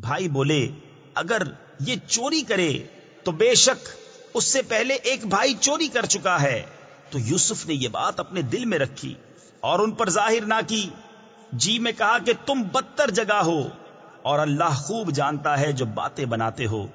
بھائی بولے، اگر یہ چوری کرے تو بے شک اس سے پہلے ایک بھائی چوری کر چکا ہے۔ تو یوسف نے یہ بات اپنے دل میں رکھی اور ان پر ظاہر نہ کی۔ جی میں کہا کہ تم بدتر جگہ ہو اور اللہ خوب جانتا ہے جو باتیں بناتے ہو۔